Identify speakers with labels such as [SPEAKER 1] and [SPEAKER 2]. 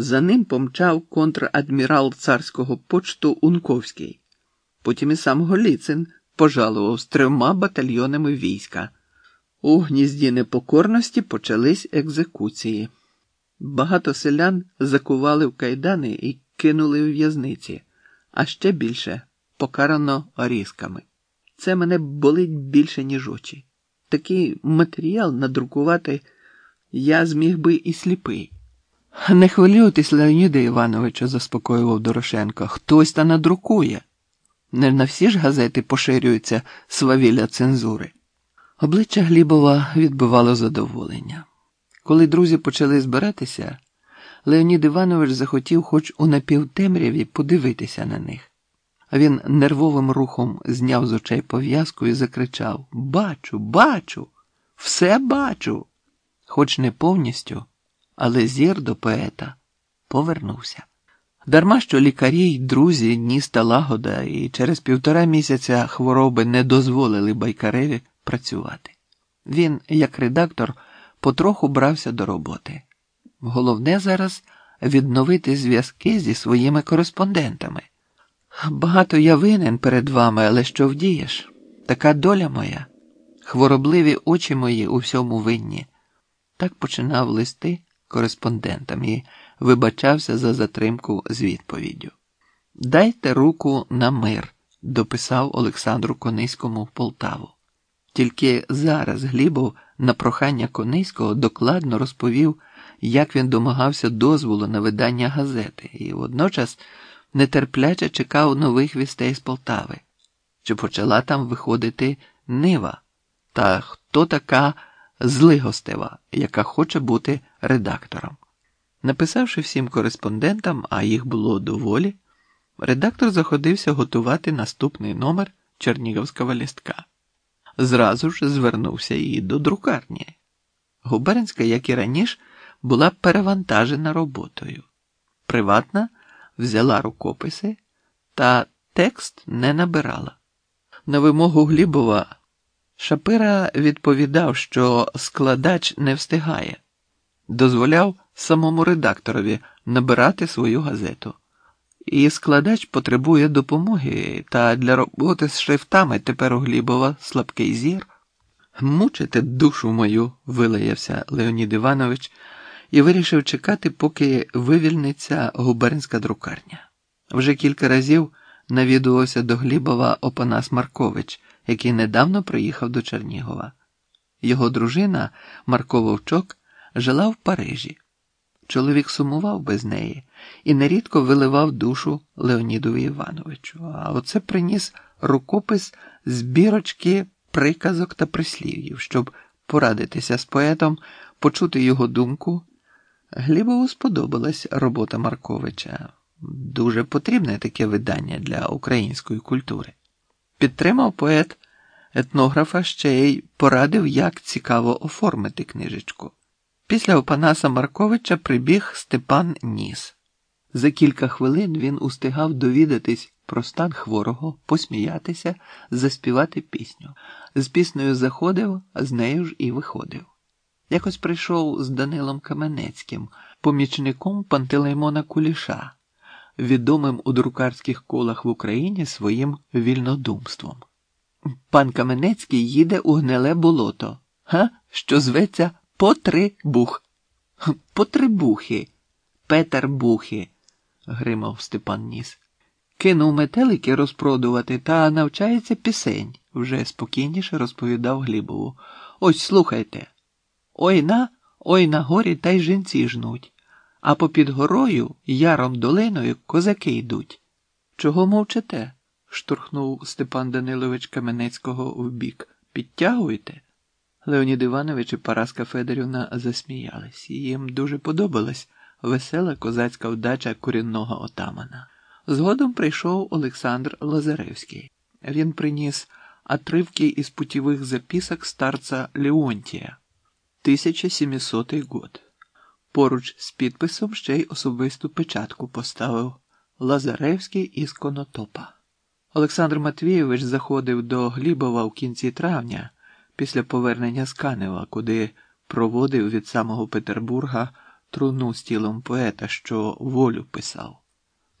[SPEAKER 1] За ним помчав контрадмірал царського почту Унковський. Потім і сам Голіцин пожалував з трьома батальйонами війська. У гнізді непокорності почались екзекуції. Багато селян закували в кайдани і кинули у в'язниці, а ще більше покарано різками. Це мене болить більше, ніж очі. Такий матеріал надрукувати я зміг би і сліпий. Не хвилюйтесь, Леоніде Івановичу, заспокоював Дорошенко. Хтось та надрукує. Не на всі ж газети поширюються свавілля цензури. Обличчя Глібова відбивало задоволення. Коли друзі почали збиратися, Леонід Іванович захотів хоч у напівтемряві подивитися на них. А він нервовим рухом зняв з очей пов'язку і закричав Бачу, бачу, все бачу. Хоч не повністю, але зір до поета повернувся. Дарма що лікарі й друзі ніс та лагода, і через півтора місяця хвороби не дозволили байкареві працювати. Він, як редактор, потроху брався до роботи. Головне зараз відновити зв'язки зі своїми кореспондентами. Багато я винен перед вами, але що вдієш? Така доля моя, хворобливі очі мої у всьому винні. Так починав листи кореспондентам і вибачався за затримку з відповіддю. Дайте руку на мир, дописав Олександру Кониському в Полтаву. Тільки зараз Глібов на прохання Кониського докладно розповів, як він домагався дозволу на видання газети, і водночас нетерпляче чекав нових вістей з Полтави, чи почала там виходити Нива, та хто така злигостева, яка хоче бути редактором. Написавши всім кореспондентам, а їх було доволі, редактор заходився готувати наступний номер Чернігівського лістка. Зразу ж звернувся і до друкарні. Губернська, як і раніше, була перевантажена роботою. Приватна взяла рукописи, та текст не набирала. На вимогу Глібова Шапира відповідав, що складач не встигає, дозволяв самому редакторові набирати свою газету. І складач потребує допомоги, та для роботи з шрифтами тепер у Глібова слабкий зір. Мучите душу мою, вилаявся Леонід Іванович і вирішив чекати, поки вивільниться губернська друкарня. Вже кілька разів навідувався до Глібова Опанас Маркович, який недавно приїхав до Чернігова. Його дружина Марко Вовчок жила в Парижі. Чоловік сумував без неї і нерідко виливав душу Леонідові Івановичу, а оце приніс рукопис збірочки приказок та прислів'їв, щоб порадитися з поетом, почути його думку. Глібову сподобалась робота Марковича. Дуже потрібне таке видання для української культури. Підтримав поет етнографа ще й порадив, як цікаво оформити книжечку. Після Опанаса Марковича прибіг Степан Ніс. За кілька хвилин він устигав довідатись про стан хворого, посміятися, заспівати пісню. З піснею заходив, а з нею ж і виходив. Якось прийшов з Данилом Каменецьким, помічником Пантелеймона Куліша, відомим у друкарських колах в Україні своїм вільнодумством. Пан Каменецький їде у гниле болото, га? що зветься Потрибух. Потрибухи, Петербухи, гримав Степан Ніс. Кинув метелики розпродувати та навчається пісень, вже спокійніше розповідав Глібову. Ось слухайте. Ой на, ой на горі та й жінці жнуть, а попід горою, яром долиною, козаки йдуть. Чого мовчите? штурхнув Степан Данилович Каменецького вбік. Підтягуйте. Леонід Іванович і Параска Федорівна засміялись, їм дуже подобалась весела козацька вдача корінного отамана. Згодом прийшов Олександр Лазаревський. Він приніс отривки із путівих записок старца Леонтія, 1700 год. Поруч з підписом ще й особисту печатку поставив Лазаревський із Конотопа. Олександр Матвійович заходив до Глібова в кінці травня після повернення з Канева, куди проводив від самого Петербурга труну з тілом поета, що волю писав.